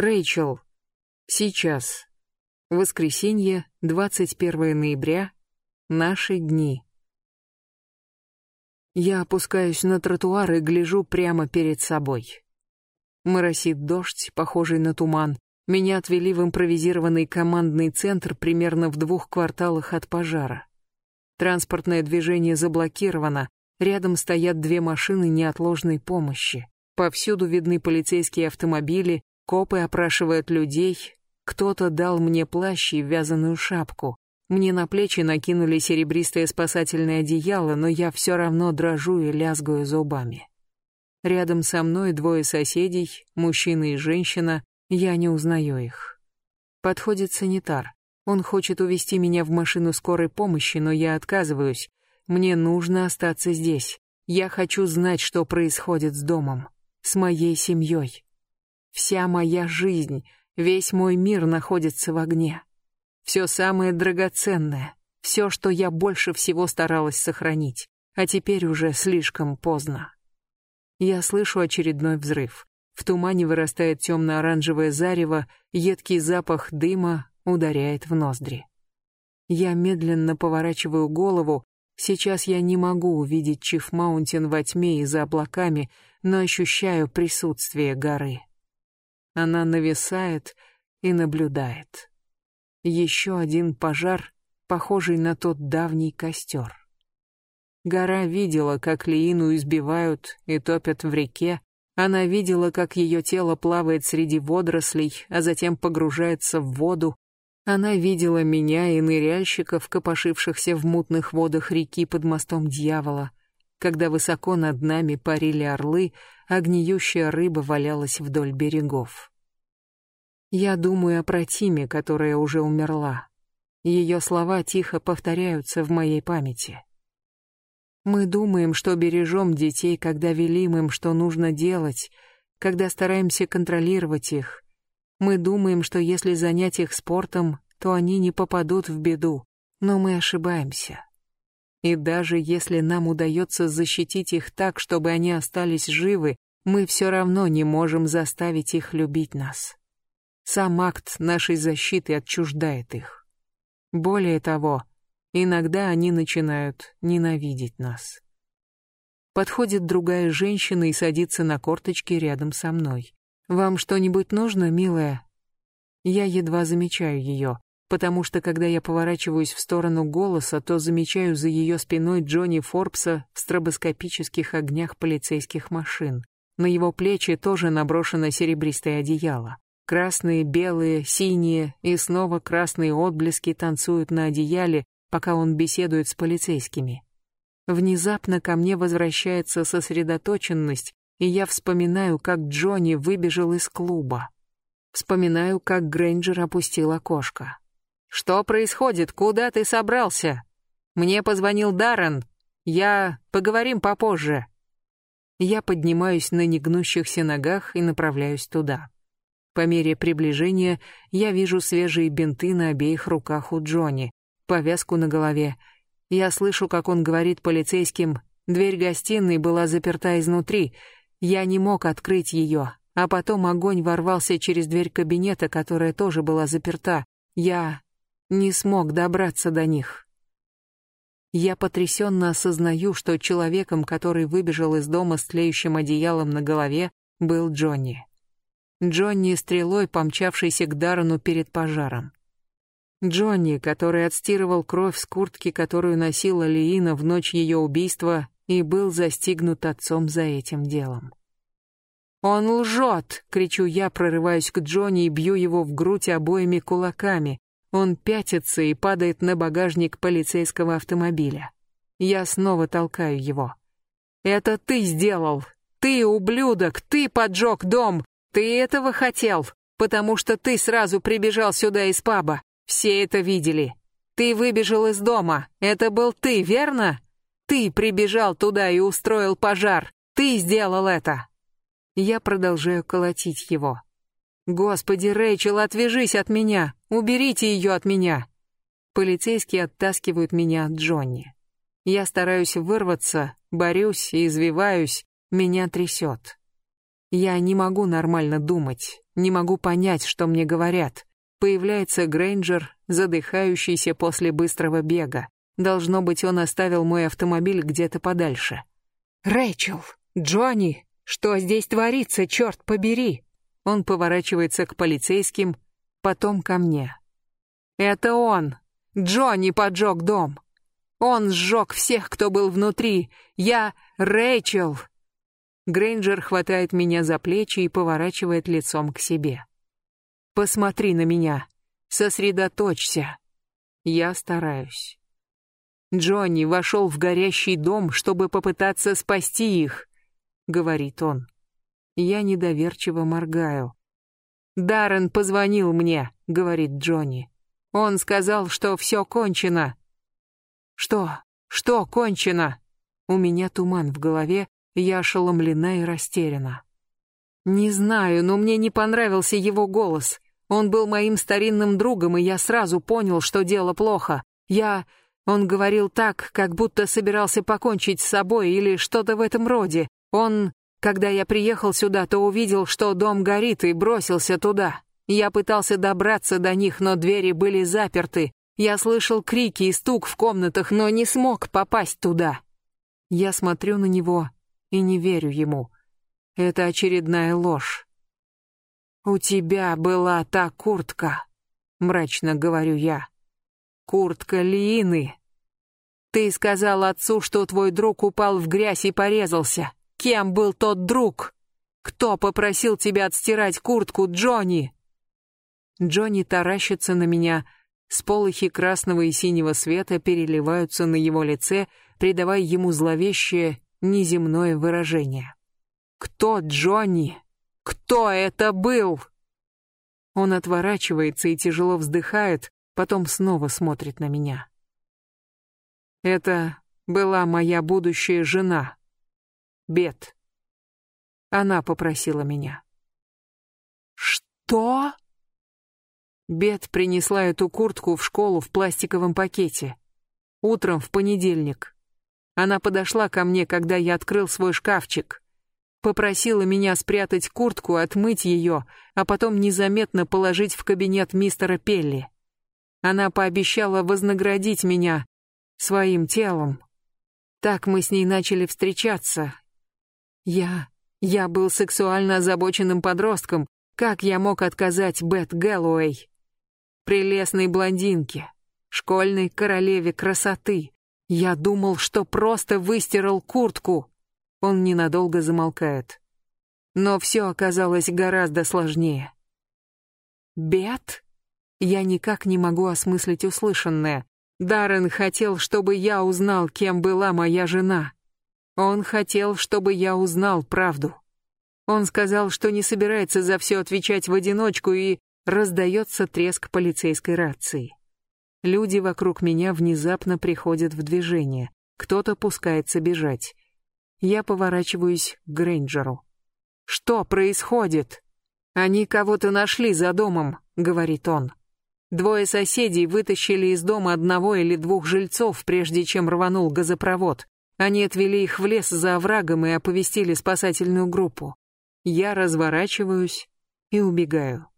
Рэйчел. Сейчас. Воскресенье, 21 ноября. Наши дни. Я опускаюсь на тротуар и гляжу прямо перед собой. Моросит дождь, похожий на туман. Меня отвели в импровизированный командный центр примерно в двух кварталах от пожара. Транспортное движение заблокировано, рядом стоят две машины неотложной помощи. Повсюду видны полицейские автомобили, копы опрашивают людей. Кто-то дал мне плащ и вязаную шапку. Мне на плечи накинули серебристое спасательное одеяло, но я все равно дрожу и лязгаю зубами. Рядом со мной двое соседей, мужчина и женщина, я не узнаю их. Подходит санитар. Он хочет увезти меня в машину скорой помощи, но я отказываюсь. Мне нужно остаться здесь. Я хочу знать, что происходит с домом с моей семьей. Вся моя жизнь, весь мой мир находится в огне. Все самое драгоценное, все, что я больше всего старалась сохранить, а теперь уже слишком поздно. Я слышу очередной взрыв. В тумане вырастает темно-оранжевое зарево, едкий запах дыма ударяет в ноздри. Я медленно поворачиваю голову, сейчас я не могу увидеть Чиф-Маунтин во тьме и за облаками, но ощущаю присутствие горы. Она нависает и наблюдает. Еще один пожар, похожий на тот давний костер. Гора видела, как Лиину избивают и топят в реке. Она видела, как ее тело плавает среди водорослей, а затем погружается в воду. Она видела меня и ныряльщиков, копошившихся в мутных водах реки под мостом дьявола когда высоко над нами парили орлы, а гниющая рыба валялась вдоль берегов. Я думаю о Протиме, которая уже умерла. Ее слова тихо повторяются в моей памяти. Мы думаем, что бережем детей, когда велим им, что нужно делать, когда стараемся контролировать их. Мы думаем, что если занять их спортом, то они не попадут в беду, но мы ошибаемся. И даже если нам удается защитить их так, чтобы они остались живы, мы все равно не можем заставить их любить нас. Сам акт нашей защиты отчуждает их. Более того, иногда они начинают ненавидеть нас. Подходит другая женщина и садится на корточки рядом со мной. «Вам что-нибудь нужно, милая?» Я едва замечаю ее потому что когда я поворачиваюсь в сторону голоса, то замечаю за ее спиной Джонни Форбса в стробоскопических огнях полицейских машин. На его плечи тоже наброшено серебристое одеяло. Красные, белые, синие и снова красные отблески танцуют на одеяле, пока он беседует с полицейскими. Внезапно ко мне возвращается сосредоточенность, и я вспоминаю, как Джонни выбежал из клуба. Вспоминаю, как Грейнджер опустил окошко. Что происходит? Куда ты собрался? Мне позвонил Даррен. Я... Поговорим попозже. Я поднимаюсь на негнущихся ногах и направляюсь туда. По мере приближения я вижу свежие бинты на обеих руках у Джонни, повязку на голове. Я слышу, как он говорит полицейским, дверь гостиной была заперта изнутри, я не мог открыть ее, а потом огонь ворвался через дверь кабинета, которая тоже была заперта. Я не смог добраться до них. Я потрясенно осознаю, что человеком, который выбежал из дома с тлеющим одеялом на голове, был Джонни. Джонни стрелой, помчавшийся к Даррену перед пожаром. Джонни, который отстирывал кровь с куртки, которую носила Лиина в ночь ее убийства, и был застигнут отцом за этим делом. «Он лжет!» — кричу я, прорываюсь к Джонни и бью его в грудь обоими кулаками, он пятится и падает на багажник полицейского автомобиля. Я снова толкаю его. «Это ты сделал! Ты, ублюдок! Ты поджег дом! Ты этого хотел! Потому что ты сразу прибежал сюда из паба! Все это видели! Ты выбежал из дома! Это был ты, верно? Ты прибежал туда и устроил пожар! Ты сделал это!» Я продолжаю колотить его. «Господи, Рэйчел, отвяжись от меня! Уберите ее от меня!» Полицейские оттаскивают меня от Джонни. Я стараюсь вырваться, борюсь и извиваюсь, меня трясет. Я не могу нормально думать, Не могу понять, что мне говорят. Появляется Грейнджер, задыхающийся после быстрого бега. Должно быть, он оставил мой автомобиль где-то подальше. «Рэйчел! Джонни! Что здесь творится, черт побери!» Он поворачивается к полицейским, потом ко мне. «Это он! Джонни поджег дом! Он сжег всех, кто был внутри! Я Рэйчел!» Грейнджер хватает меня за плечи и поворачивает лицом к себе. «Посмотри на меня! Сосредоточься!» Я стараюсь. Джонни вошел в горящий дом, чтобы попытаться спасти их, говорит он. Я недоверчиво моргаю. Даррен позвонил мне, говорит Джонни. Он сказал, что все кончено. Что? Что кончено? У меня туман в голове, я ошеломлена и растеряна. Не знаю, но мне не понравился его голос. Он был моим старинным другом, и я сразу понял, что дело плохо. Я он говорил так, как будто собирался покончить с собой или что-то в этом роде. Он, когда я приехал сюда, то увидел, что дом горит и бросился туда. Я пытался добраться до них, но двери были заперты. Я слышал крики и стук в комнатах, но не смог попасть туда. Я смотрю на него и не верю ему. Это очередная ложь. «У тебя была та куртка», — мрачно говорю я. Куртка Лиины. Ты сказал отцу, что твой друг упал в грязь и порезался. Кем был тот друг? Кто попросил тебя отстирать куртку, Джонни? Джонни таращится на меня. Сполохи красного и синего света переливаются на его лице, придавая ему зловещее, неземное выражение. Кто Джонни? Кто это был? Он отворачивается и тяжело вздыхает, потом снова смотрит на меня. Это была моя будущая жена, Бет. Она попросила меня. Что? Бет принесла эту куртку в школу в пластиковом пакете. Утром в понедельник. Она подошла ко мне, когда я открыл свой шкафчик. Попросила меня спрятать куртку, отмыть ее, а потом незаметно положить в кабинет мистера Пелли. Она пообещала вознаградить меня своим телом. Так мы с ней начали встречаться. Я... я был сексуально озабоченным подростком. Как я мог отказать Бет Гэллоуэй? Прелестной блондинке, школьной королеве красоты. Я думал, что просто выстирал куртку. Он ненадолго замолкает. Но все оказалось гораздо сложнее. Бет? Я никак не могу осмыслить услышанное. Даррен хотел, чтобы я узнал, кем была моя жена. Он хотел, чтобы я узнал правду. Он сказал, что не собирается за все отвечать в одиночку, и раздается треск полицейской рации. Люди вокруг меня внезапно приходят в движение. Кто-то пускается бежать. Я поворачиваюсь к Грейнджеру. «Что происходит?» «Они кого-то нашли за домом», — говорит он. Двое соседей вытащили из дома одного или двух жильцов, прежде чем рванул газопровод. Они отвели их в лес за оврагом и оповестили спасательную группу. Я разворачиваюсь и убегаю.